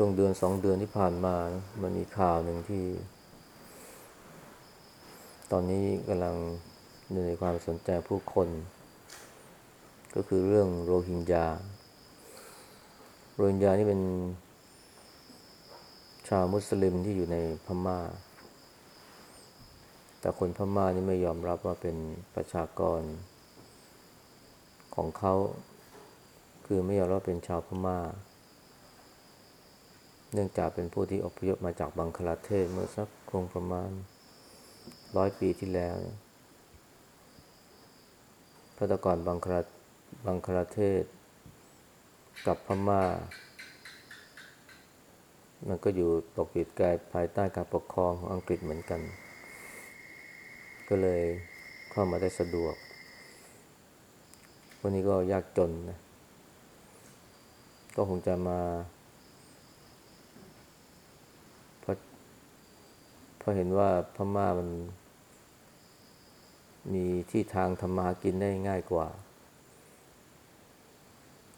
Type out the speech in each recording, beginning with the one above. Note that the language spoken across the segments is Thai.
ช่วงเดือนสองเดือนที่ผ่านมานะมันมีข่าวหนึ่งที่ ตอนนี้กำลังอยู่ในความสนใจผู้คน ก็คือเรื่องโรฮิงญา โรฮิงญานี่เป็น ชาวมุสลิมที่อยู่ในพม่า แต่คนพม่านี่ไม่ยอมรับว่าเป็นประชากร ของเขา คือไม่ยอมรับเป็นชาวพม่า เนื่องจากเป็นผู้ที่อพยพมาจากบังคลาเทศเมื่อสักคงประมาณร้อยปีที่แล้วพระตก่อนบังคลาบังคลาเทศ กับพม่า มันก็อยู่ตกอยู่กายภายใต้การปกครองของอังกฤษเหมือนกัน ก็เลยเข้ามาได้สะดวกวันนี้ก็ยากจนนะ ก็คงจะมาเพราะ เพราะเห็นว่าพม่ามัน มีที่ทางทำมาหากินได้ง่ายกว่า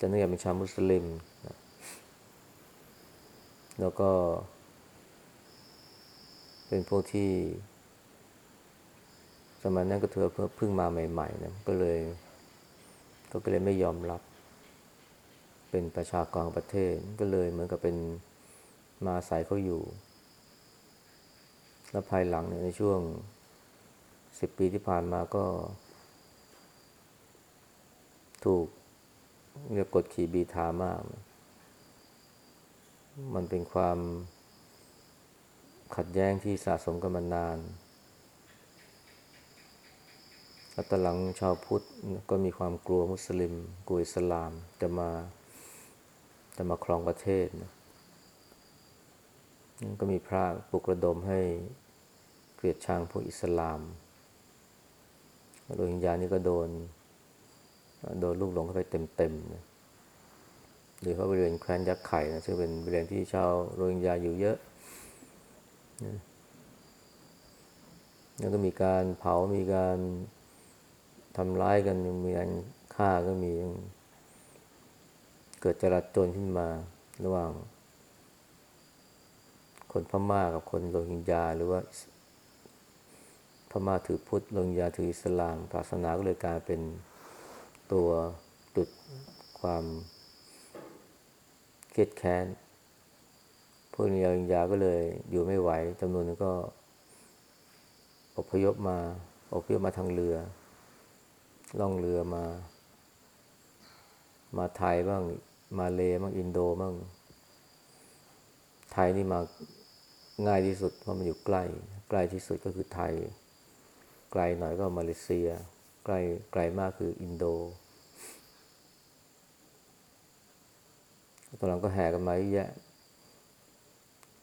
จะเนื่องจากเป็นชาวมุสลิมนะแล้วก็ เป็นพวกที่ สมัยนั้นก็เธอเพิ่งมาใหม่ๆนะก็เลย ก็เลยไม่ยอมรับ เป็นประชากรของประเทศก็เลยเหมือนกับเป็นมาอายเขาอยู่ แล้วภายหลังเนี่ยในช่วงสิบปีที่ผ่านมาก็ ถูกเรียกกดขี่บีทามาก มันเป็นความขัดแย้งที่สะสมกันมานานแล้วตอหลังชาวพุทธก็มีความกลัวมุสลิมกลัวอิสลามจะมา จะมาครองประเทศนะก็มีพระปลุกระดมให้ เกลียดชังพวกอิสลามโรฮิงญานี่ก็โดน โดนลูกหลงเข้าไปเต็มๆนะโดยเฉพาบริเวณแคว้นยักษ์ไข่นะซึ่งเป็นบริเวณที่ชาวโรฮิงญาอยู่เยอะนะแล้วก็มีการเผา มีการทำร้ายกัน มีการฆ่าก็มี เกิดจราจนขึ้นมา ระหว่าง คนพม่ากับคนโรฮิงญาหรือว่า พม่าถือพุทธโรฮิงญาถืออิสลามศาสนาก็เลยกลายเป็นตัวจุดความเครียดแค้นพวกโรฮิงญาก็เลยอยู่ไม่ไหวจำนวนนึงก็อพยพมาอพยพมาทางเรือ ล่องเรือมา มาไทยบ้าง มาเลบ้างอินโดบ้าง ไทยนี่มาง่ายที่สุดเพราะมันอยู่ใกล้ ใกล้ที่สุดก็คือไทย ไกลหน่อยก็มาเลเซียใกล้ไกลมากคืออินโดตอนหลังก็แห่กันมาเยอะแยะ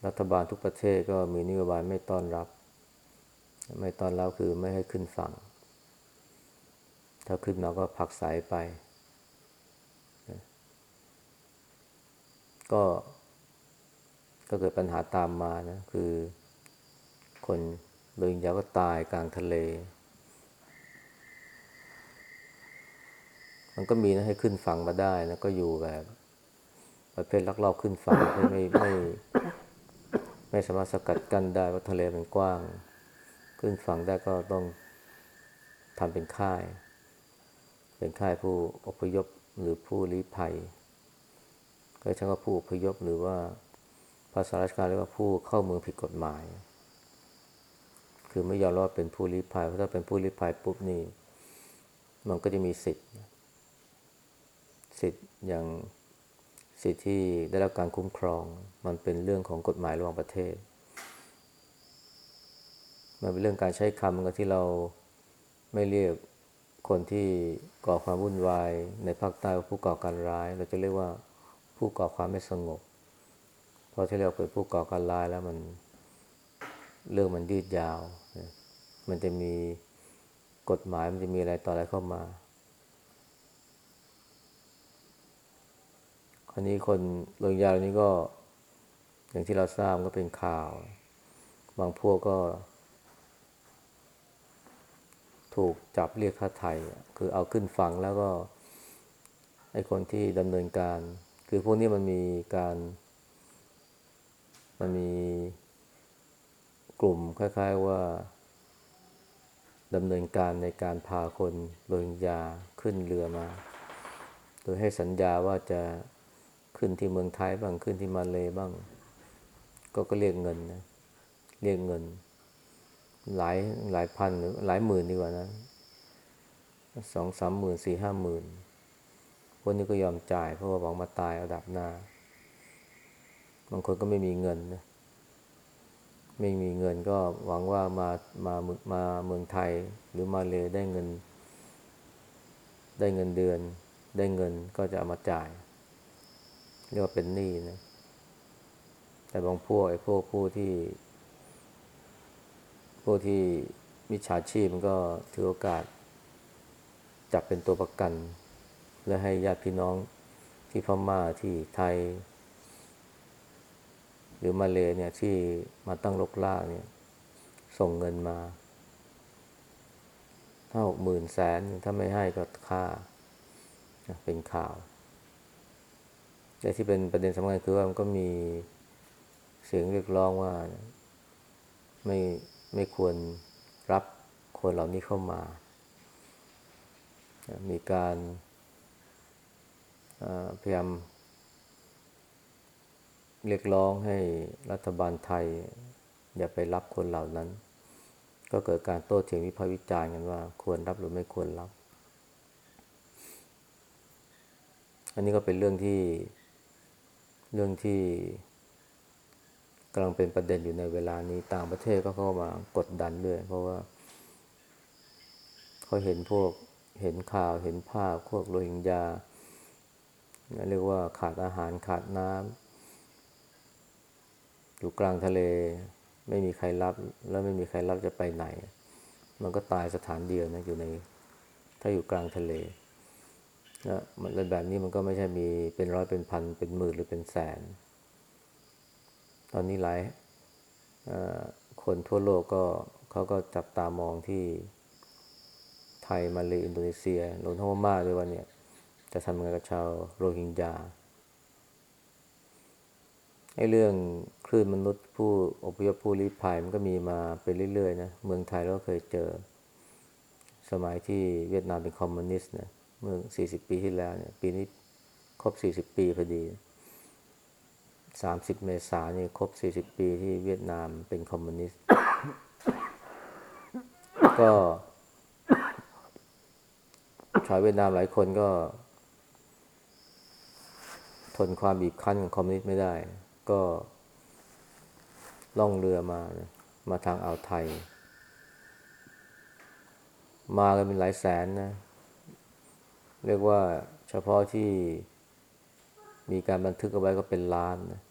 รัฐบาลทุกประเทศก็มีนโยบายไม่ต้อนรับ ไม่ต้อนรับคือไม่ให้ขึ้นฝั่ง ถ้าขึ้นมาก็ผักสายไป ก็ก็เกิดปัญหาตามมานะ คือคน โรฮิงญาก็ตายกลางทะเล มันก็มีนะให้ขึ้นฝั่งมาได้นะก็อยู่แบบ ประเภทลักลอบขึ้นฝั่งไม่ไม่ไม่ไม่สามารถสกัดกั้นได้เพราะทะเลมันกว้าง ขึ้นฝั่งได้ก็ต้องทำเป็นค่าย เป็นค่ายผู้อพยพหรือผู้ลี้ภัย ก็ใช้ว่าผู้อพยพหรือว่าภาษาราชการเรียกว่าผู้เข้าเมืองผิดกฎหมาย คือไม่ยอมรับว่าเป็นผู้ลี้ภัยเพราะถ้าเป็นผู้ลี้ภัยปุ๊บนี่มันก็จะมีสิทธิ์ สิทธิ์อย่างสิทธิ์ที่ได้รับการคุ้มครอง มันเป็นเรื่องของกฎหมายระหว่างประเทศ มันเป็นเรื่องการใช้คำกันที่เราไม่เรียกคนที่ก่อความวุ่นวาย ในภาคใต้ว่าผู้ก่อการร้าย เราจะเรียกว่าผู้ก่อความไม่สงบ เพราะที่เราเป็นผู้ก่อการร้ายแล้วมัน เรื่องมันยืดยาว มันจะมีกฎหมายมันจะมีอะไรต่ออะไรเข้ามาคราวนี้คนโรฮิงญาเหล่านี้ก็อย่างที่เราทราบก็เป็นข่าว บางพวกก็ ถูกจับเรียกค่าไถ่คือเอาขึ้นฝั่งแล้วก็ไอ้คนที่ดำเนินการ คือพวกนี้มันมีการ มันมี กลุ่มคล้าย ๆว่าดำเนินการในการพาคนโรฮิงญาขึ้นเรือมา โดยให้สัญญาว่าจะขึ้นที่เมืองไทยบ้างขึ้นที่มาเลบ้าง ก็ก็เรียกเงินนะเรียกเงิน หลายหลายพันหรือหลายหมื่นดีกว่านะสองสามหมื่นสี่ห้าหมื่นคนนี้ก็ยอมจ่ายเพราะว่าหวังมาตายเอาดับหน้า บางคนก็ไม่มีเงินนะ ไม่มีเงินก็หวังว่ามามามาเมืองไทย หรือมาเลยได้เงิน ได้เงินเดือน ได้เงินก็จะเอามาจ่ายเรียกว่าเป็นหนี้นะแต่บางพวกไอ้พวกผู้ที่ พวกที่มิจฉาชีพมันก็ถือโอกาส จับเป็นตัวประกัน และให้ญาติพี่น้องที่พม่าที่ไทย หรือมาเลเนี่ยที่มาตั้งลกลากเนี่ย ส่งเงินมาถ้าหกหมื่นแสนถ้าไม่ให้ก็ค่าเป็นข่าว แต่ที่เป็นประเด็นสำคัญคือว่ามันก็มีเสียงเรียกร้องว่าไม่ไม่ควรรับคนเหล่านี้เข้ามา มีการพยายาม เรียกร้องให้รัฐบาลไทย อย่าไปรับคนเหล่านั้น ก็เกิดการโต้เถียงวิพากษ์วิจารณ์กันว่า ควรรับหรือไม่ควรรับ อันนี้ก็เป็นเรื่องที่เรื่องที่กำลังเป็นประเด็นอยู่ในเวลานี้ต่างประเทศก็เข้ามากดดันด้วย เพราะว่าเขาเห็นพวกเห็นข่าวเห็นภาพพวกโรฮิงญาเรียกว่าขาดอาหารขาดน้ำ อยู่กลางทะเล ไม่มีใครรับ แล้วไม่มีใครรับจะไปไหน มันก็ตายสถานเดียวนะอยู่ใน ถ้าอยู่กลางทะเลนะมันแบบนี้มันก็ไม่ใช่มีเป็นร้อยเป็นพันเป็นหมื่นหรือเป็นแสน ตอนนี้หลายคนทั่วโลกก็เขาก็จับตามองที่ไทยมาเลอินโดนีเซียรวมทั้งพม่าด้วยว่าเนี่ย จะทำงไงกับชาวโรฮิงญา ไอ้เรื่องคลื่นมนุษย์ผู้อพยพผู้ลี้ภัยมันก็มีมาเป็นเรื่อยๆนะเมืองไทยเราเคยเจอ สมัยที่เวียดนามเป็นคอมมิวนิสต์นะเมื่อ40ปีที่แล้วเนี่ยปีนี้ครบ40ปีพอดี30เมษายนนี่ครบ40ปีที่เวียดนามเป็นคอมมิวนิสต์ก็ชาวเวียดนามหลายคนก็ ทนความบีบคั้นของคอมมิวนิสต์ไม่ได้ ก็ล่องเรือมามาทางอ่าวไทย มากันเป็นหลายแสนนะ เรียกว่าเฉพาะที่มีการบันทึกเอาไว้ก็เป็นล้านนะ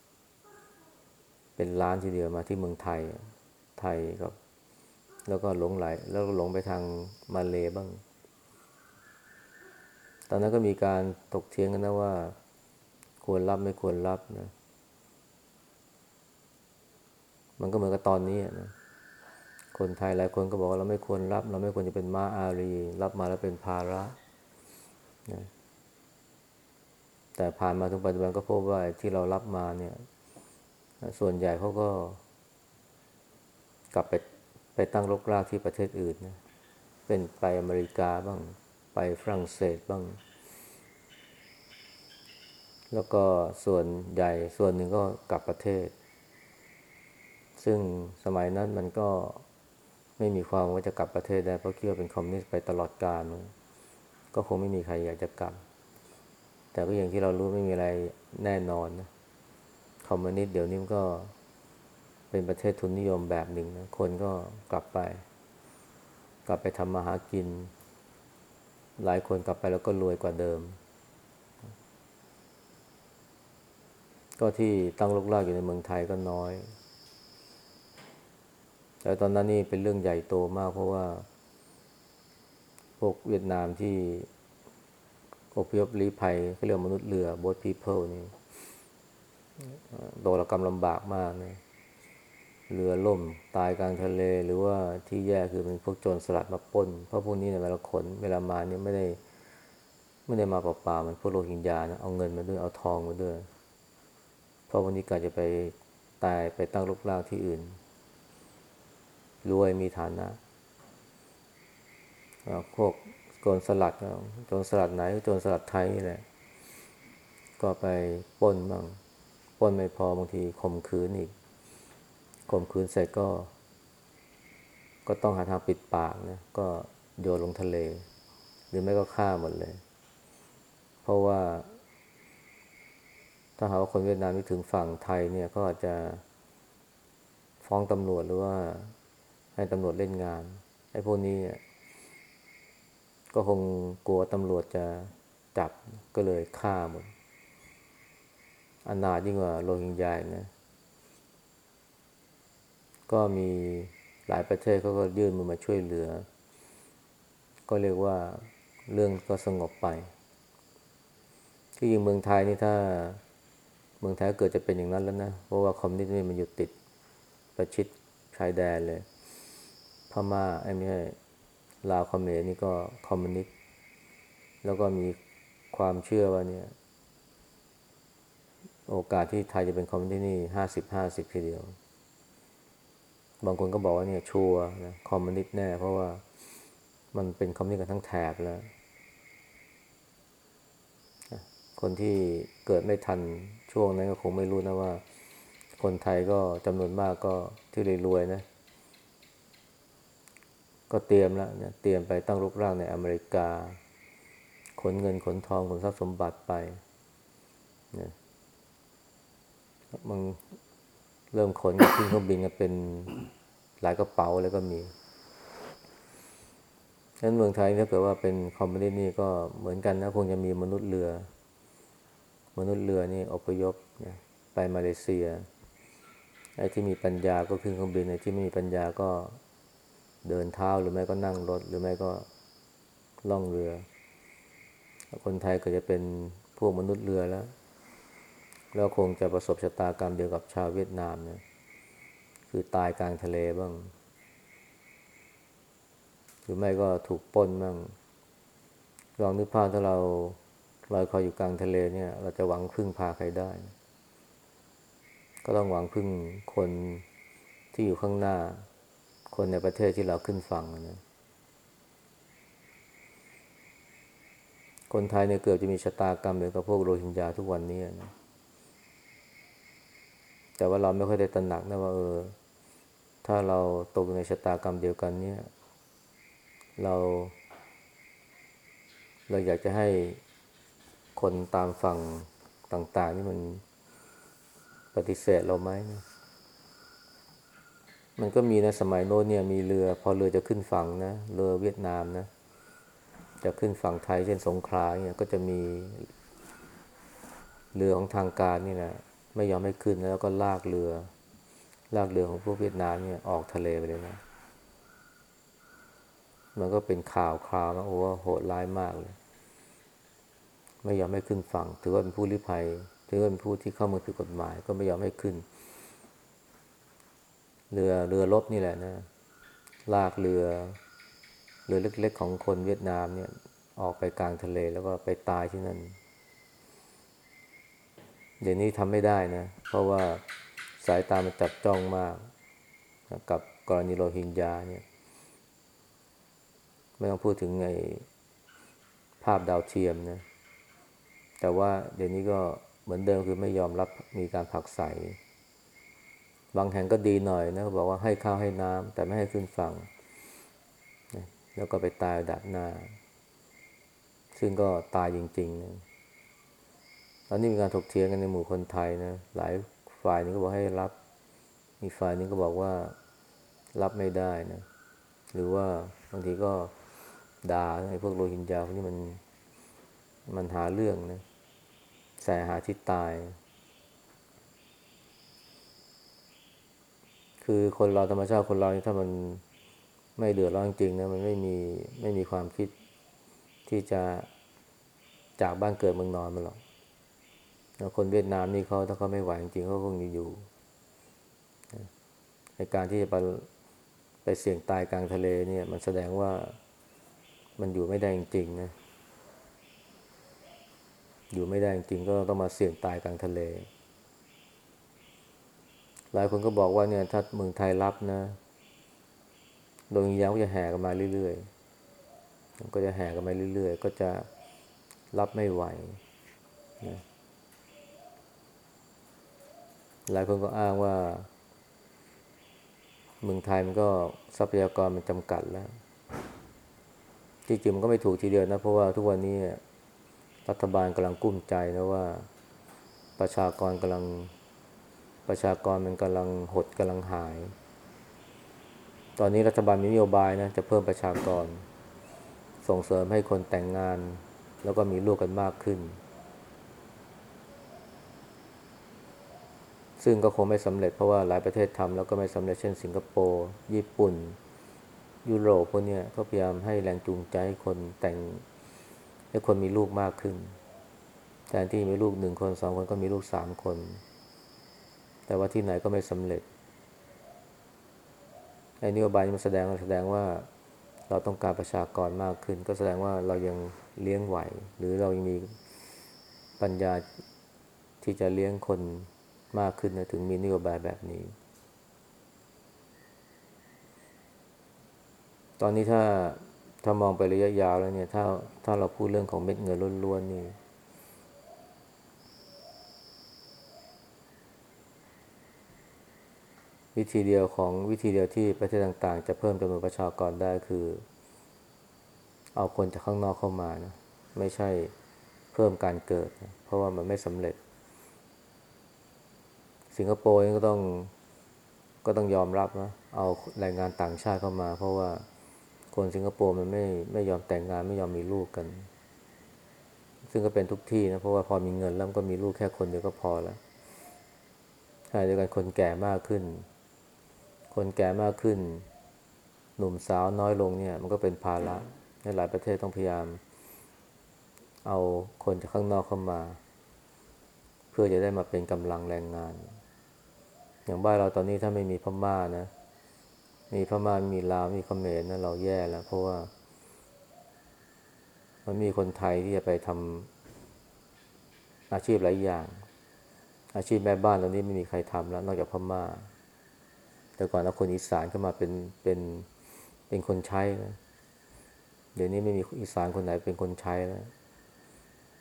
เป็นล้านทีเดียวมาที่เมืองไทย ไทยครับ แล้วก็หลงไหล แล้วก็หลงไปทางมาเลบ้าง ตอนนั้นก็มีการตกเทียงกันนะว่า ควรรับไม่ควรรับนะ มันก็เหมือนกับตอนนี้นะคนไทยหลายคนก็บอกว่าเราไม่ควรรับ เราไม่ควรจะเป็นม้าอารี รับมาแล้วเป็นภาระนะแต่ผ่านมาถึงปัจจุบันก็พบว่าที่เรารับมาเนี่ย ส่วนใหญ่เขาก็ กลับไปไปตั้งรกรากที่ประเทศอื่นนะเป็นไปอเมริกาบ้าง ไปฝรั่งเศสบ้าง แล้วก็ส่วนใหญ่ส่วนหนึ่งก็กลับประเทศ ซึ่งสมัยนั้นมันก็ไม่มีความว่าจะกลับประเทศได้เพราะคิดว่าเป็นคอมมิวนิสต์ไปตลอดกาลก็คงไม่มีใครอยากจะกลับ แต่ก็อย่างที่เรารู้ไม่มีอะไรแน่นอนนะคอมมิวนิสต์เดี๋ยวนี้ก็เป็นประเทศทุนนิยมแบบหนึ่งนะคนก็กลับไป กลับไปทำมาหากิน หลายคนกลับไปแล้วก็รวยกว่าเดิม ก็ที่ตั้งลกลากอยู่ในเมืองไทยก็น้อย แต่ตอนนั้นนี่เป็นเรื่องใหญ่โตมากเพราะว่า พวกเวียดนามที่อพยพลี้ภัยเขาเรียกมนุษย์เรือ boat people นี่โดนกรรมลำบากมากนะเรือล่มตายกลางทะเลหรือว่าที่แย่คือเป็นพวกโจรสลัดมาปล้น เพราะพวกนี้เนี่ยเวลาขนเวลามาเนี่ยไม่ได้ไม่ได้มาเปล่าๆมันพวกโรฮิงญานะเอาเงินมาด้วยเอาทองมาด้วย เพราะวันนี้กาจะไปตายไปตั้งรกรากที่อื่น รวยมีฐานะพวกโจรสลัดโจรสลัดไหนโจรสลัดไทยนี่แหละ ก็ไปป้นบ้างป้นไม่พอบางทีข่มขืนอีกข่มขืนเสร็จก็ ก็ต้องหาทางปิดปากนะก็โยนลงทะเล หรือไม่ก็ฆ่าหมดเลย เพราะว่า ถ้าหากว่าคนเวียดนามที่ถึงฝั่งไทยเนี่ยก็อาจจะฟ้องตำรวจหรือว่า ให้ตำรวจเล่นงาน ไอ้พวกนี้เนี่ยก็คงกลัวตำรวจจะจับก็เลยฆ่าหมดอนาถยิ่งกว่าโรฮิงญาอีกนะ ก็มีหลายประเทศเขาก็ยื่นมือมาช่วยเหลือ ก็เรียกว่าเรื่องก็สงบไปที่ยิงเมืองไทยนี่ถ้าเมืองไทยเกิดจะเป็นอย่างนั้นแล้วนะ เพราะว่าคอมมิวนิสต์นี่มันอยู่ติดประชิดชายแดนเลย ม่าไอ้ไม่ใช่ลาวเขมรนี่ก็คอมมิวนิสต์แล้วก็มีความเชื่อว่าเนี่ย โอกาสที่ไทยจะเป็นคอมมิวนิสต์นี่ห้าสิบห้าสิบทีเดียว บางคนก็บอกว่าเนี่ย sure นะคอมมิวนิสต์แน่ เพราะว่ามันเป็นคอมมิวนิสต์กันทั้งแถบแล้ว คนที่เกิดไม่ทันช่วงนั้นก็คงไม่รู้นะว่า คนไทยก็จำนวนมากก็ที่รวยๆนะ ก็เตรียมแล้วเนี่ยเตรียมไปตั้งรกรากในอเมริกา ขนเงินขนทองขนทรัพย์สมบัติไปเนี่ยมันเริ่มขนขึ้นเครื่องบินกันเป็นหลายกระเป๋าเลยก็มีฉะนั้นเมืองไทยถ้าเกิดว่าเป็นคอมมิวนิสต์นี่ก็เหมือนกันนะคงจะมีมนุษย์เรือ มนุษย์เรือนี่อพยพเนี่ยไปมาเลเซียไอ้ที่มีปัญญาก็ขึ้นเครื่องบินไอ้ที่ไม่มีปัญญาก็ เดินเท้าหรือไม่ก็นั่งรถ หรือไม่ก็ล่องเรือ คนไทยก็จะเป็นพวกมนุษย์เรือแล้ว แล้วคงจะประสบชะตากรรมเดียวกับชาวเวียดนามเนี่ยคือตายกลางทะเลบ้าง หรือไม่ก็ถูกปล้นบ้างลองนึกภาพถ้าเราลอยคออยู่กลางทะเลเนี่ย เราจะหวังพึ่งพาใครได้ ก็ต้องหวังพึ่งคนที่อยู่ข้างหน้า คนในประเทศที่เราขึ้นฝั่งนะคนไทยเนี่ยเกือบจะมีชะตากรรมเหมือนกับพวกโรฮิงญาทุกวันนี้นะแต่ว่าเราไม่ค่อยได้ตระหนักนะว่าเออ ถ้าเราตกในชะตากรรมเดียวกันเนี่ย เรา เราอยากจะให้คนตามฝั่งต่าง ๆ นี่มันปฏิเสธเราไหมนะ มันก็มีนะสมัยโน้นเนี่ยมีเรือ พอเรือจะขึ้นฝั่งนะเรือเวียดนามนะ จะขึ้นฝั่งไทยเช่นสงขลาเนี่ยก็จะมี เรือของทางการนี่แหละไม่ยอมให้ขึ้นแล้วก็ลากเรือ ลากเรือของพวกเวียดนามเนี่ยออกทะเลไปเลยนะ มันก็เป็นข่าวคราวนะโอ้โหดร้ายมากเลย ไม่ยอมให้ขึ้นฝั่ง ถือว่าเป็นผู้ลี้ภัย ถือว่าเป็นผู้ที่เข้าเมืองผิดกฎหมาย ก็ไม่ยอมให้ขึ้น เรือเรือรบนี่แหละนะ ลากเรือ เรือเล็กๆของคนเวียดนามเนี่ย ออกไปกลางทะเลแล้วก็ไปตายที่นั่น เดี๋ยวนี้ทำไม่ได้นะ เพราะว่าสายตามันจับจ้องมากนะกับกรณีโรฮิงญาเนี่ย ไม่ต้องพูดถึงไงภาพดาวเทียมนะ แต่ว่าเดี๋ยวนี้ก็เหมือนเดิมคือไม่ยอมรับมีการผลักใส บางแห่งก็ดีหน่อยนะบอกว่าให้ข้าวให้น้ำแต่ไม่ให้ขึ้นฝั่ง แล้วก็ไปตายดักหน้า ซึ่งก็ตายจริงๆนะตอนนี้มีการถกเถียงกันในหมู่คนไทยนะ หลายฝ่ายนึงก็บอกให้รับมีฝ่ายนึงก็บอกว่ารับไม่ได้นะ หรือว่าบางทีก็ด่าไอ้พวกโรฮิงญาพวกนี้มันมันหาเรื่องนะใส่หาที่ตาย คือคนเราธรรมชาติคนเรานี่ถ้ามันไม่เดือดร้อนจริงนะมันไม่มีไม่มีความคิดที่จะจากบ้านเกิดเมืองนอนมันหรอกแล้วคนเวียดนามนี่เขาถ้าเขาไม่ไหวจริงเขาคงจะอยู่ในการที่จะไปไปเสี่ยงตายกลางทะเลเนี่ย มันแสดงว่ามันอยู่ไม่ได้จริงๆนะอยู่ไม่ได้จริงก็ต้องมาเสี่ยงตายกลางทะเล หลายคนก็บอกว่าเนี่ยถ้าเมืองไทยรับนะโดยยาวก็จะแห่กันมาเรื่อยๆก็จะแห่กันมาเรื่อยๆ ก็จะรับไม่ไหวนะหลายคนก็อ้างว่า เมืองไทยมันก็ทรัพยากรมันจำกัดแล้วจริงๆมันก็ไม่ถูกทีเดียวนะ เพราะว่าทุกวันนี้รัฐบาลกำลังกุ้มใจนะว่า ประชากรกำลัง ประชากรมันกำลังหดกำลังหาย ตอนนี้รัฐบาลมีนโยบายนะจะเพิ่มประชากร ส่งเสริมให้คนแต่งงาน แล้วก็มีลูกกันมากขึ้น ซึ่งก็คงไม่สำเร็จเพราะว่าหลายประเทศทำแล้วก็ไม่สำเร็จเช่นสิงคโปร์ญี่ปุ่น ยุโรปพวกนี้ก็พยายามให้แรงจูงใจให้คนแต่งให้คนมีลูกมากขึ้นแทนที่มีลูกหนึ่งคนสองคนก็มีลูกสามคน แต่ว่าที่ไหนก็ไม่สำเร็จไอ้นโยบายมันแสดงแสดงว่าเราต้องการประชากรมากขึ้น ก็แสดงว่าเรายังเลี้ยงไหว หรือเรายังมีปัญญาที่จะเลี้ยงคนมากขึ้นนะถึงมีนโยบายแบบนี้ ตอนนี้ถ้าถ้ามองไประยะยาวแล้วเนี่ย ถ้าถ้าเราพูดเรื่องของเม็ดเงินล้วนๆนี่ วิธีเดียวของวิธีเดียวที่ประเทศต่างๆ จะเพิ่มจำนวนประชากรได้คือ เอาคนจากข้างนอกเข้ามานะไม่ใช่เพิ่มการเกิดนะเพราะว่ามันไม่สำเร็จ สิงคโปร์ก็ต้องก็ต้องยอมรับนะเอาแรงงานต่างชาติเข้ามา เพราะว่าคนสิงคโปร์มันไม่ไม่ยอมแต่งงานไม่ยอมมีลูกกัน ซึ่งก็เป็นทุกที่นะเพราะว่าพอมีเงินแล้วก็มีลูกแค่คนเดียวก็พอแล้วขณะเดียวกันคนแก่มากขึ้น คนแก่มากขึ้น หนุ่มสาวน้อยลงเนี่ย มันก็เป็นภาระในหลายประเทศต้องพยายาม เอาคนจากข้างนอกเข้ามา เพื่อจะได้มาเป็นกำลังแรงงาน อย่างบ้านเราตอนนี้ถ้าไม่มีพม่านะ มีพม่ามีลาวมีเขมรนะเราแย่แล้ว เพราะว่า มันมีคนไทยที่จะไปทำอาชีพหลายอย่าง อาชีพแม่บ้านตอนนี้ไม่มีใครทำแล้ว นอกจากพม่า แต่ก่อนเอาคนอีสานเข้ามาเป็นเป็นเป็นคนใช้นะเดี๋ยวนี้ไม่มีอีสานคนไหนเป็นคนใช้แล้ว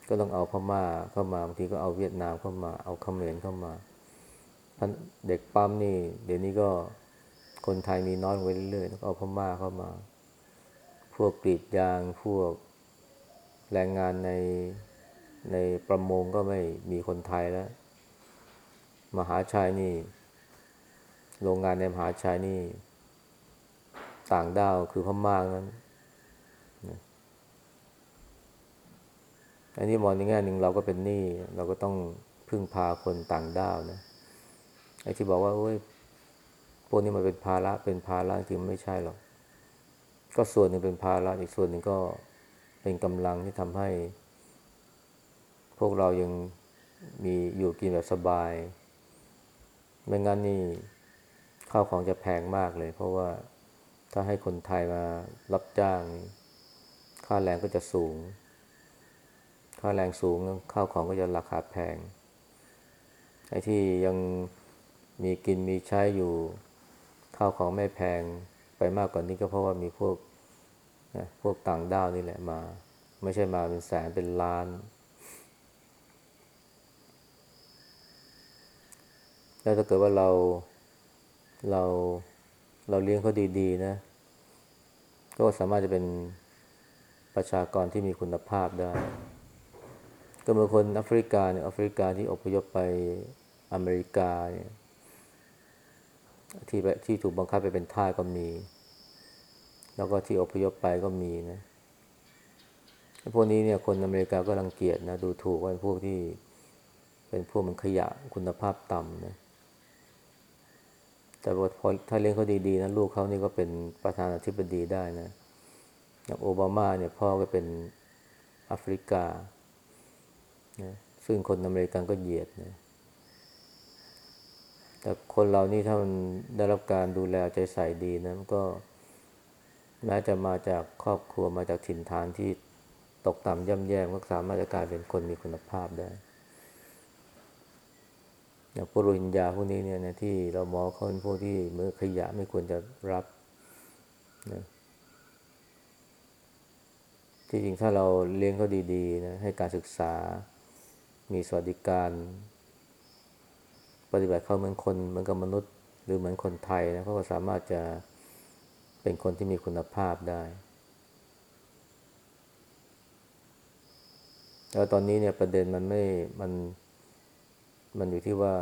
ก็ต้องเอาพม่าเข้ามาบางทีก็เอาเวียดนามเข้ามา เอาเขมรเข้ามาเด็กปั๊มนี่ เดี๋ยวนี้ก็คนไทยมีน้อยลงไปเรื่อยๆแล้วก็เอาพม่าเข้ามา พวกกรีดยางพวกแรงงานในในประมงก็ไม่มีคนไทยแล้ว มหาชัยนี่ โรงงานในมหาชัยนี่ ต่างด้าวคือพม่านั้นอันนี้มองในแง่หนึ่งเราก็เป็นหนี้เราก็ต้องพึ่งพาคนต่างด้าวนะไอ้ที่บอกว่าโอ้ยพวกนี้มันเป็นภาระเป็นภาระจริงไม่ใช่หรอก ก็ส่วนหนึ่งเป็นภาระอีกส่วนหนึ่งก็เป็นกำลังที่ทำให้ พวกเรายังมีอยู่กินแบบสบาย ไม่งั้นนี่ ข้าวของจะแพงมากเลย เพราะว่าถ้าให้คนไทยมารับจ้าง ค่าแรงก็จะสูง ค่าแรงสูงข้าวของก็จะราคาแพงไอ้ที่ยังมีกินมีใช้อยู่ข้าวของไม่แพงไปมากกว่านนี้ก็เพราะว่ามีพวกนะพวกต่างด้าวนี่แหละมา ไม่ใช่มาเป็นแสนเป็นล้าน แล้วถ้าเกิดว่าเรา เราเราเลี้ยงเขาดีๆนะ ก็สามารถจะเป็นประชากรที่มีคุณภาพได้ ก็เมื่อคนแอฟริกาเนี่ยแอฟริกาที่อพยพไปอเมริกาเนี่ยที่ที่ถูกบังคับไปเป็นทาสก็มี แล้วก็ที่อพยพไปก็มีนะพวกนี้เนี่ยคนอเมริกาก็รังเกียจนะดูถูกว่าเป็นพวกที่เป็นพวกมันขยะคุณภาพต่ำนะ แต่พอถ้าเลี้ยงเขาดีๆนะลูกเขานี่ก็เป็นประธานาธิบดีได้นะอย่างโอบามาเนี่ยพ่อก็เป็นแอฟริกานะซึ่งคนอเมริกันก็เหยียดนะแต่คนเรานี่ถ้ามันได้รับการดูแลใจใส่ดีนะมันก็แม้จะมาจากครอบครัวมาจากถิ่นฐานที่ตกต่ำย่ำแย่ก็สามารถจะกลายเป็นคนมีคุณภาพได้ อย่างพวกโรฮิงญาพวกนี้เนี่ยนะที่เรามองเขาเป็นพวกที่มือขยะไม่ควรจะรับนะที่จริงถ้าเราเลี้ยงเขาดีๆนะให้การศึกษามีสวัสดิการ ปฏิบัติเขาเหมือนคนเหมือนกับมนุษย์ หรือเหมือนคนไทยนะเขาก็สามารถจะเป็นคนที่มีคุณภาพได้แล้วตอนนี้เนี่ยประเด็นมันไม่มัน มันอยู่ที่ว่า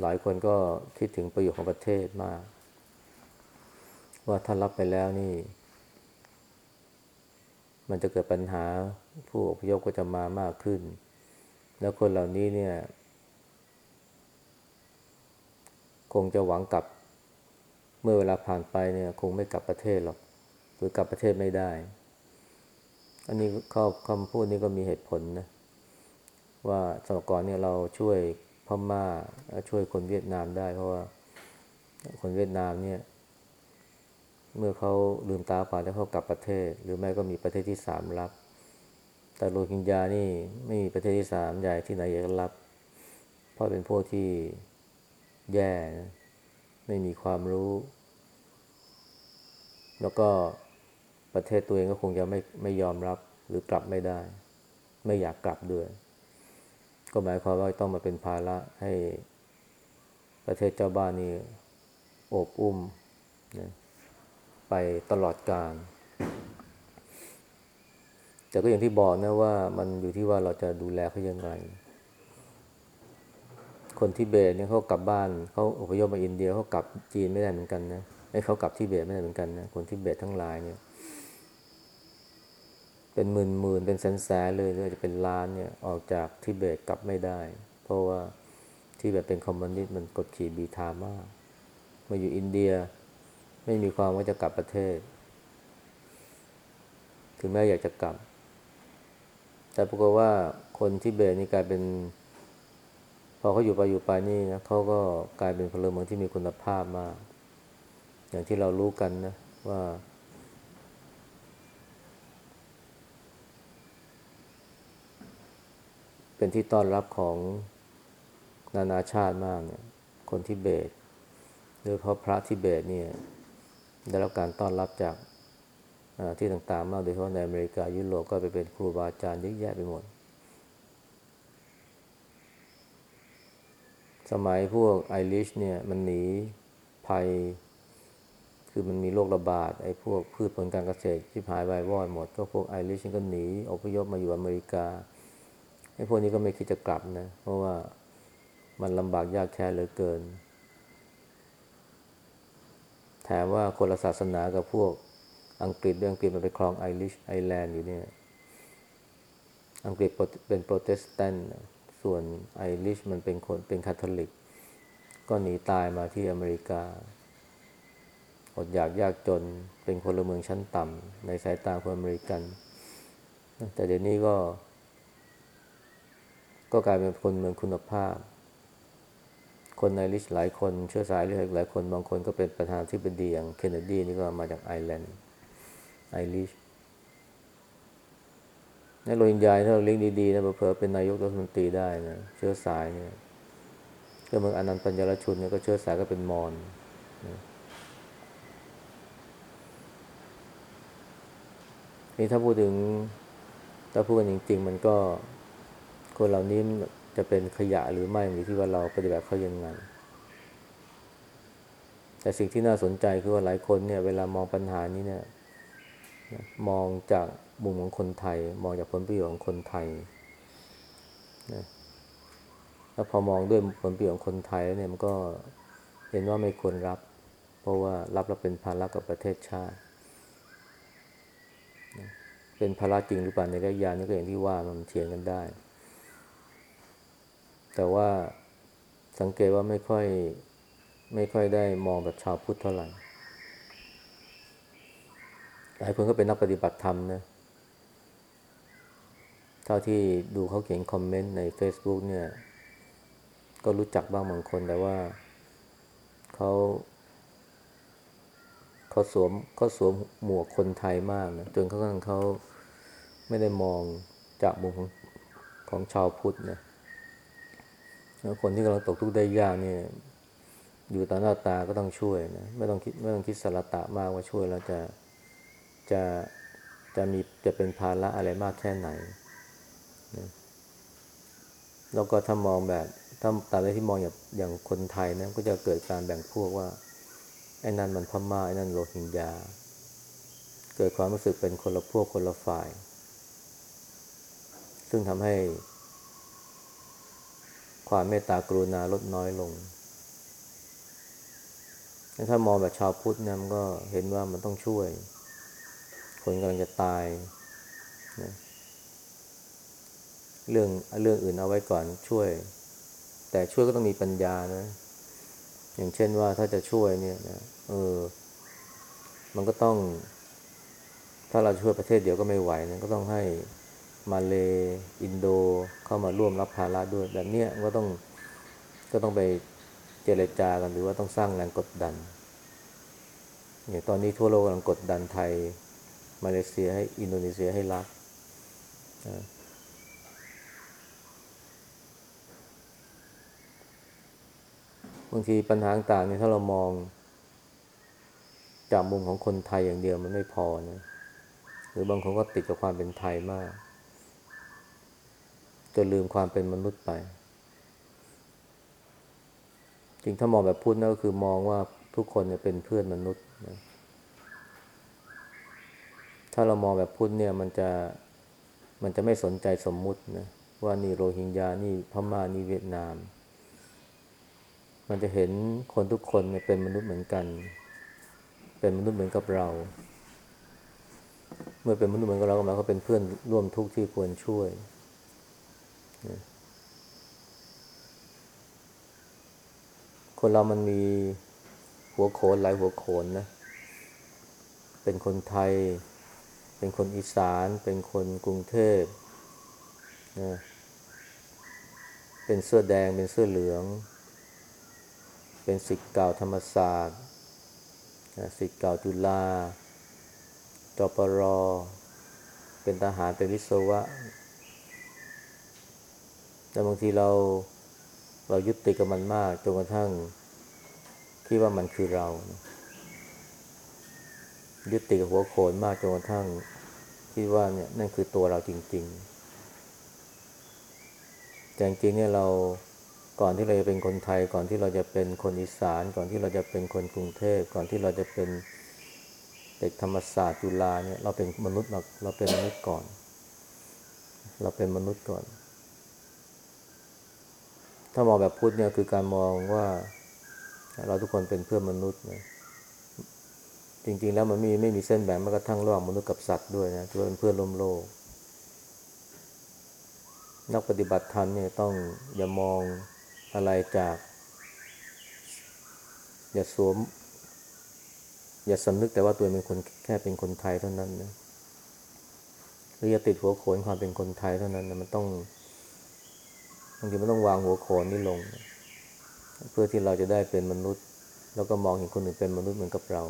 หลายคนก็คิดถึงประโยชน์ของประเทศมาก ว่าถ้ารับไปแล้วนี่ มันจะเกิดปัญหาผู้อพยพก็จะมามากขึ้น แล้วคนเหล่านี้เนี่ย คงจะหวังกลับ เมื่อเวลาผ่านไปเนี่ย คงไม่กลับประเทศหรอก หรือกลับประเทศไม่ได้ อันนี้ข้อคำพูดนี้ก็มีเหตุผลนะ ว่าสมัยก่อนเนี่ยเราช่วยพม่าช่วยคนเวียดนามได้ เพราะว่าคนเวียดนามเนี่ย เมื่อเขาลืมตาผ่านแล้วเขากลับประเทศ หรือไม่ก็มีประเทศที่สามรับ แต่โรฮิงญานี่ไม่มีประเทศที่สามใหญ่ที่ไหนอยากรับ เพราะเป็นพวกที่แย่นะไม่มีความรู้ แล้วก็ประเทศตัวเองก็คงจะไม่ไม่ยอมรับหรือกลับไม่ได้ ไม่อยากกลับด้วย ก็หมายความว่าต้องมาเป็นภาระให้ประเทศเจ้าบ้านนี่โอบอุ้มนะไปตลอดกาลแต่ก็อย่างที่บอกนะว่ามันอยู่ที่ว่าเราจะดูแลเขายังไง คนทิเบตเนี่ยเขากลับบ้านเขาอพยพมาอินเดียเขากลับจีนไม่ได้เหมือนกันนะไอ้เขากลับทิเบตไม่ได้เหมือนกันนะคนทิเบตทั้งหลายเนี่ย เป็นหมื่นหมื่นเป็นแสนแสนเลยหรือจะเป็นล้านเนี่ยออกจากทิเบตกลับไม่ได้ เพราะว่าทิเบตเป็นคอมมิวนิสต์มันกดขี่บีทามากมาอยู่อินเดียไม่มีความว่าจะกลับประเทศ ถึงแม้อยากจะกลับ แต่ปรากฏว่าคนทิเบตนี่กลายเป็น พอเขาอยู่ไปอยู่ไปนี่นะเขาก็กลายเป็นพลเมืองที่มีคุณภาพมาก อย่างที่เรารู้กันนะว่า เป็นที่ต้อนรับของนานาชาติมากเนี่ย คนทิเบต โดยเฉพาะพระทิเบตเนี่ยได้รับการต้อนรับจากที่ต่างๆ มากโดยเฉพาะในอเมริกายุโรปก็ไปเป็นครูบาอาจารย์เยอะแยะไปหมด สมัยพวกไอริชเนี่ยมันหนีภัย คือมันมีโรคระบาดไอ้พวกพืชผลการเกษตรที่หายไปวอดหมด ก็พวกไอริชก็หนีอพยพมาอยู่อเมริกา อ้พวกนี้ก็ไม่คิดจะกลับนะ เพราะว่ามันลำบากยากแค้นเหลือเกิน แถมว่าคนละศาสนากับพวกอังกฤษด้วยอังกฤษมันไปครองไอริชไอแลนด์อยู่เนี่ย อังกฤษเป็นโปรเตสแตนต์ส่วนไอริชมันเป็นคนเป็นคาทอลิก ก็หนีตายมาที่อเมริกา อดอยากยากจนเป็นพลเมืองชั้นต่ำในสายตาคนอเมริกัน แต่เดี๋ยวนี้ก็ ก็กลายเป็นคนเมืองคุณภาพ คนไอริชหลายคน เชื้อสายหลายคนบางคนก็เป็นประธานที่เป็นดีอย่างเคนเนดี้นี่ก็มาจากไอร์แลนด์ไอริชในโรฮิงญาถ้าเราเลี้ยงดีๆนะเผื่อเป็นนายกรัฐมนตรีได้นะเชื้อสายเนี่ยก็เมืองอนันต์ปัญญรชุนเนี่ยก็เชื้อสายก็เป็นมอญนนี่ถ้าพูดถึงถ้าพูดกันจริง ๆ มันก็ คนเหล่านี้จะเป็นขยะหรือไม่อยู่ที่ว่าเราปฏิบัติเขายังไงแต่สิ่งที่น่าสนใจคือว่าหลายคนเนี่ยเวลามองปัญหานี้เนี่ย มองจากมุมของคนไทย มองจากผลประโยชน์ของคนไทยนะแล้วพอมองด้วยผลประโยชน์ของคนไทยแล้วเนี่ยมันก็เห็นว่าไม่ควรรับ เพราะว่ารับแล้วเป็นภาระกับประเทศชาติ เป็นภาระจริงหรือเปล่าในระยะยาวนี่ก็อย่างที่ว่ามันเถียงกันได้ แต่ว่าสังเกตว่าไม่ค่อยไม่ค่อยได้มองแบบชาวพุทธเท่าไหร่หลายคนก็เป็นนักปฏิบัติธรรมนะ เท่าที่ดูเขาเขียนคอมเมนต์ใน Facebook เนี่ย ก็รู้จักบ้างบางคนแต่ว่าเขาเขาสวมเขาสวมหมวกคนไทยมากนะจนเขาเขาไม่ได้มองจากมุมของของชาวพุทธนะ แล้วคนที่กำลังตกทุกข์ได้ยากเนี่ยอยู่ต่อหน้าตาก็ต้องช่วยนะไม่ต้องคิดไม่ต้องคิดสารตะมากว่าช่วยแล้วจะจะจะมีจะเป็นภาระอะไรมากแค่ไหนนะแล้วก็ถ้ามองแบบถ้าตามที่มองอย่างอย่างคนไทยนะก็จะเกิดการแบ่งพวกว่าไอ้นั่นมันพม่าไอ้นั่นโรฮิงญาเกิดความรู้สึกเป็นคนละพวกคนละฝ่าย ซึ่งทำให้ ความเมตตากรุณาลดน้อยลง ถ้ามองแบบชาวพุทธเนี่ยมันก็เห็นว่ามันต้องช่วย คนกำลังจะตายนะเรื่องเรื่องอื่นเอาไว้ก่อนช่วย แต่ช่วยก็ต้องมีปัญญานะ อย่างเช่นว่าถ้าจะช่วยเนี่ยนะเออ มันก็ต้อง ถ้าเราช่วยประเทศเดียวก็ไม่ไหวนะก็ต้องให้ มาเลอินโดเข้ามาร่วมรับภาระด้วย แบบเนี้ยก็ต้องก็ต้องไปเจรจากันหรือว่าต้องสร้างแรงกดดันอย่างตอนนี้ทั่วโลกกำลังกดดันไทย มาเลเซียให้อินโดนีเซียให้รับบางทีปัญหาต่างๆเนี่ยถ้าเรามอง จากมุมของคนไทยอย่างเดียวมันไม่พอนะหรือบางคนก็ติดกับความเป็นไทยมาก จนลืมความเป็นมนุษย์ไปจริงถ้ามองแบบพุทธนั่นก็คือมองว่าทุกคนเนี่ยเป็นเพื่อนมนุษย์นะถ้าเรามองแบบพุทธเนี่ยมันจะมันจะไม่สนใจสมมุตินะว่านี่โรฮิงญา นี่พม่า นี่เวียดนาม มันจะเห็นคนทุกคนเนี่ยเป็นมนุษย์เหมือนกัน เป็นมนุษย์เหมือนกับเรา เมื่อเป็นมนุษย์เหมือนกับเราเราก็เป็นเพื่อนร่วมทุกข์ที่ควรช่วย คนเรามันมีหัวโขนหลายหัวโขนนะ เป็นคนไทย เป็นคนอีสาน เป็นคนกรุงเทพนะเป็นเสื้อแดง เป็นเสื้อเหลือง เป็นศิษย์เก่าธรรมศาสตร์ศิษย์เก่าจุฬาจปร เป็นทหาร เป็นวิศวะ แต่บางทีเราเรายึดติดกับมันมากจนกระทั่งคิดว่ามันคือเรา ยึดติดกับหัวโขนมากจนกระทั่งคิดว่าเนี่ยนั่นคือตัวเราจริง ๆ แต่จริงๆเนี่ยเราก่อนที่เราจะเป็นคนไทย ก่อนที่เราจะเป็นคนอีสาน ก่อนที่เราจะเป็นคนกรุงเทพก่อนที่เราจะเป็นเด็กธรรมศาสตร์จุฬาเนี่ยเราเป็นมนุษย์เราเราเป็นมนุษย์ก่อน เราเป็นมนุษย์ก่อนามองแบบพุทธเนี่ยคือการมองว่าเราทุกคนเป็นเพื่อนมนุษย์นะจริง ๆ แล้วมันมีไม่มีเส้นแบ่งแม้กระทั่งระหว่างมนุษย์กับสัตว์ด้วยนะที่เป็นเพื่อนร่วมโลก นักปฏิบัติธรรมเนี่ยต้องอย่ามองอะไรจาก อย่าสวม อย่าสำนึกแต่ว่าตัวเป็นคนแค่เป็นคนไทยเท่านั้นนะหรืออย่าติดหัวโขนความเป็นคนไทยเท่านั้นนะมันต้อง บางทีมันต้องวางหัวโขนนี่ลง เพื่อที่เราจะได้เป็นมนุษย์ แล้วก็มองเห็นคนอื่นเป็นมนุษย์เหมือนกับเรา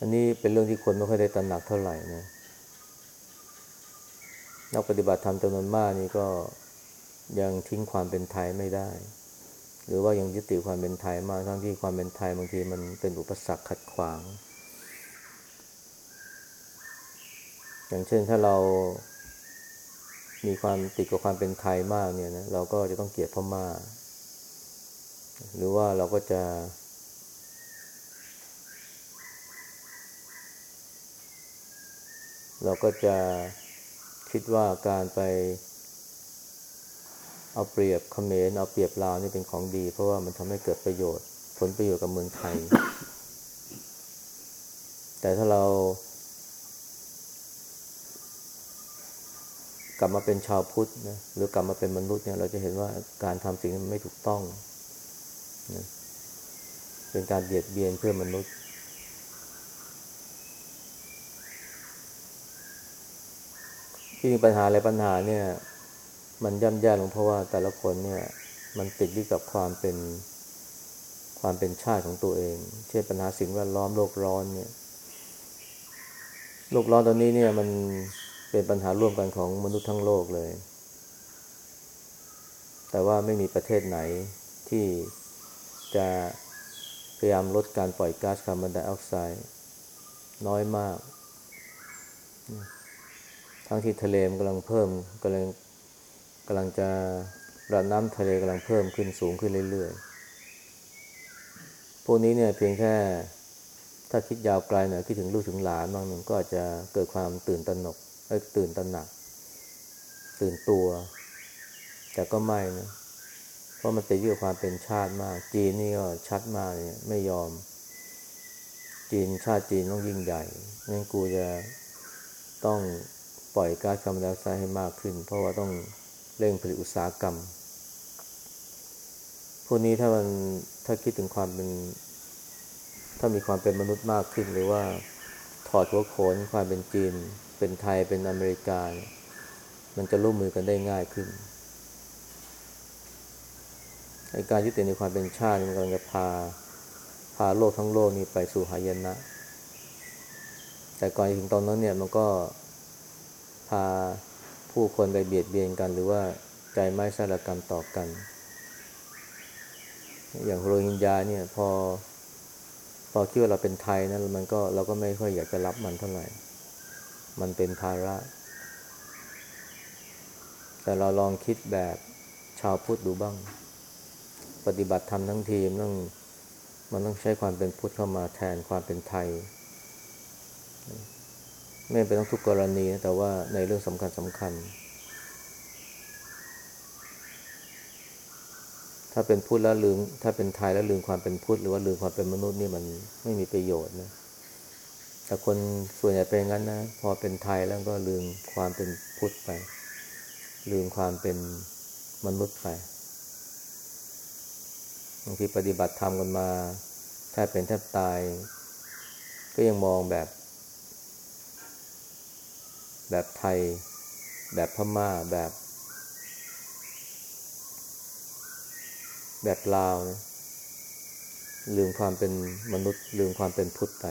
อันนี้เป็นเรื่องที่คนไม่ค่อยได้ตระหนักเท่าไหร่นะนักปฏิบัติธรรมจำนวนมากนี่ก็ยังทิ้งความเป็นไทยไม่ได้ หรือว่ายังยึดติดความเป็นไทยมากทั้งที่ความเป็นไทยบางทีมันเป็นอุปสรรคขัดขวาง อย่างเช่นถ้าเรามีความติดกับความเป็นไทยมากเนี่ยนะเราก็จะต้องเกลียดพม่า หรือว่าเราก็จะ เราก็จะคิดว่าการไป เอาเปรียบเขมรเอาเปรียบลาวนี่เป็นของดี เพราะว่ามันทำให้เกิดประโยชน์ ผลประโยชน์กับเมืองไทย แต่ถ้าเรา กลับมาเป็นชาวพุทธนะหรือกลับมาเป็นมนุษย์เนี่ย เราจะเห็นว่าการทำสิ่งนั้นไม่ถูกต้องนะเป็นการเบียดเบียนเพื่อมนุษย์ ที่มีปัญหาอะไรปัญหาเนี่ย มันย่ำแย่ลงเพราะว่าแต่ละคนเนี่ย มันติดยึดกับความเป็นความเป็นชาติของตัวเอง เช่นปัญหาสิ่งแวดล้อมโลกร้อนเนี่ย โลกร้อนตอนนี้เนี่ยมัน เป็นปัญหาร่วมกันของมนุษย์ทั้งโลกเลย แต่ว่าไม่มีประเทศไหนที่จะพยายามลดการปล่อยก๊าซคาร์บอนไดออกไซด์น้อยมาก ทั้งที่ทะเลมกำลังเพิ่มกำลังกำลังจะระดับน้ำทะเลกำลังเพิ่มขึ้นสูงขึ้นเรื่อยๆ พวกนี้เนี่ยเพียงแค่ถ้าคิดยาวไกลหน่อยคิดถึงลูกถึงหลานบางหนึ่งก็อาจจะเกิดความตื่นตระหนก ตื่นตระหนัก ตื่นตัว แต่ก็ไม่นะเพราะมันไปยื่อความเป็นชาติมาก จีนนี่ก็ชัดมากเนี่ยไม่ยอม จีนชาติจีนต้องยิ่งใหญ่งั้นกูจะต้องปล่อยก๊าซคาร์บอนไดออกไซด์ให้มากขึ้น เพราะว่าต้องเร่งผลิตอุตสาหกรรม พวกนี้ถ้ามันถ้าคิดถึงความเป็น ถ้ามีความเป็นมนุษย์มากขึ้น หรือว่าถอดหัวโขนความเป็นจีน เป็นไทยเป็นอเมริกา มันจะร่วมมือกันได้ง่ายขึ้นในการยึดติดในความเป็นชาติมันกำลังจะพาพาโลกทั้งโลกนี้ไปสู่หายนะ แต่ก่อนถึงตอนนั้นเนี่ยมันก็พาผู้คนไปเบียดเบียนกัน หรือว่าใจไม้สารกรรมต่อกัน อย่างโรฮิงญาเนี่ยพอพอคิดว่าเราเป็นไทยนะมันก็เราก็ไม่ค่อยอยากจะรับมันเท่าไหร่ มันเป็นภาระ แต่เราลองคิดแบบชาวพุทธดูบ้าง ปฏิบัติธรรมทั้งทีมต้องมันต้องใช้ความเป็นพุทธเข้ามาแทนความเป็นไทย ไม่เป็นต้องทุกกรณีนะแต่ว่าในเรื่องสำคัญสำคัญ ถ้าเป็นพุทธแล้วลืม ถ้าเป็นไทยแล้วลืมความเป็นพุทธหรือว่าลืมความเป็นมนุษย์นี่มันไม่มีประโยชน์นะ แต่คนส่วนใหญ่เป็นงั้นนะ พอเป็นไทยแล้วก็ลืมความเป็นพุทธไป ลืมความเป็นมนุษย์ไปบางทีปฏิบัติธรรมกันมาแทบเป็นแทบตาย ก็ยังมองแบบ แบบไทย แบบพม่าแบบ แบบลาวนะลืมความเป็นมนุษย์ ลืมความเป็นพุทธไป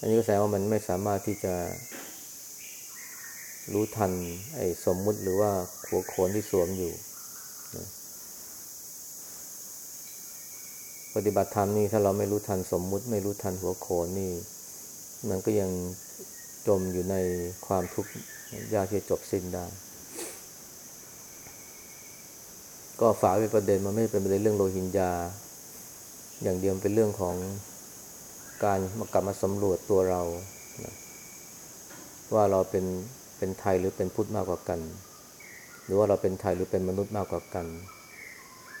อันนี้ก็แสดงว่ามันไม่สามารถที่จะ รู้ทัน ไอ้สมมุติหรือว่าหัวโขนที่สวมอยู่ ปฏิบัติธรรมนี่ถ้าเราไม่รู้ทันสมมุติ ไม่รู้ทันหัวโขนนี่ มันก็ยังจมอยู่ในความทุกข์ยากที่จะจบสิ้นได้ ก็ฝากเป็นประเด็นมันไม่เป็นประเด็นเรื่องโลหินยา อย่างเดียวเป็นเรื่องของ การมากลับมาสำรวจตัวเรานะว่าเราเป็นเป็นไทยหรือเป็นพุทธมากกว่ากัน หรือว่าเราเป็นไทยหรือเป็นมนุษย์มากกว่ากัน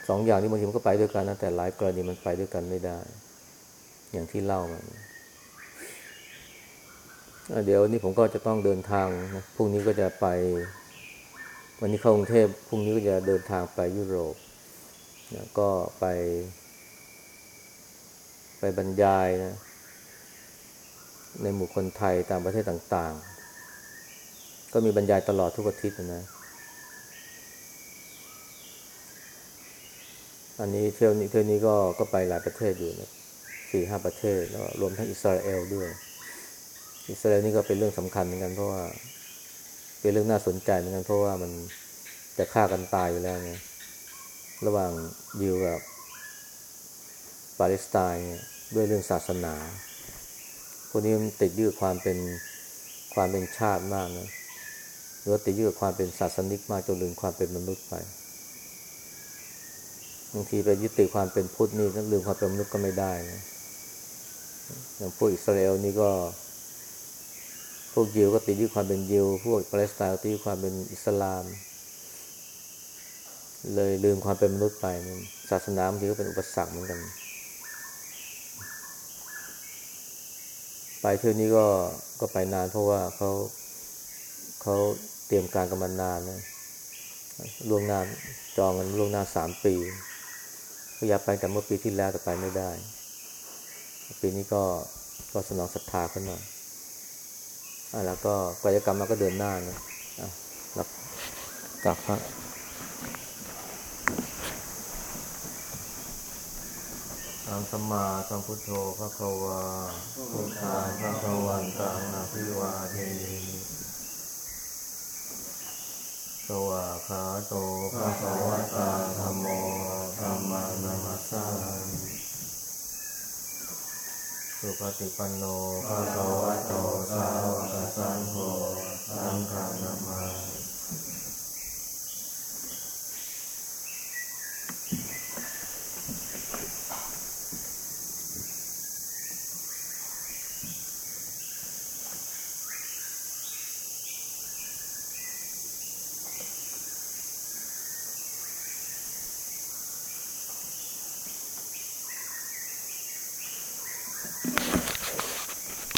สองอย่างนี้บางทีมันก็ไปด้วยกันนะแต่หลายกรณีมันไปด้วยกันไม่ได้ อย่างที่เล่ามาเดี๋ยวนี้ผมก็จะต้องเดินทางนะพรุ่งนี้ก็จะไป วันนี้เข้ากรุงเทพพรุ่งนี้ก็จะเดินทางไปยุโรปนะก็ไป ไปบรรยายนะ ในหมู่คนไทยตามประเทศต่างๆ ก็มีบรรยายตลอดทุกอาทิตย์นะ อันนี้เที่ยวนี้เที่ยวนี้ก็ก็ไปหลายประเทศอยู่นะสี่ห้าประเทศแล้วรวมทั้งอิสราเอลด้วย อิสราเอลนี่ก็เป็นเรื่องสำคัญเหมือนกันเพราะว่า เป็นเรื่องน่าสนใจเหมือนกันเพราะว่ามันจะฆ่ากันตายอยู่แล้วไงระหว่างยิวกับปาเลสไตน์ด้วยเรื่องศาสนา วกนี้มันติดยืดความเป็นความเป็นชาติมากนะหรือว่าติดยืดความเป็นศาสนิกมากจนลืมความเป็นมนุษย์ไปบางทีไปยึดติดความเป็นพุทธนี่ลืมความเป็นมนุษย์ก็ไม่ได้นะอย่างพวกอิสราเอลนี่ก็ พวกยิวก็ติดยึดความเป็นยิว พวกปาเลสไตน์ก็ติดยึดความเป็นอิสลาม เลยลืมความเป็นมนุษย์ไปนะศาสนาบางทีก็เป็นอุปสรรคเหมือนกัน ไปเที่ยวนี้ก็ก็ไปนานเพราะว่าเขาเขาเตรียมการกันมานานนะล่วงหน้าจองกันล่วงหน้าสามปีก็อยากไปแต่เมื่อปีที่แล้วแต่ไปไม่ได้ ปีนี้ก็ก็สนองศรัทธาขึ้นหน่อยอะแล้วก็กิจกรรมเราก็เดินหน้านะอะรับกลับพระ ทางสมาสัมพุทโธพระควาพุทธาพระควันตังาภิวาเทสวาขาโตพระควตาธรรมโอธรรมานามัสสาสุปฏิปันโนพระควโตสาวกสังโฆสังฆานามา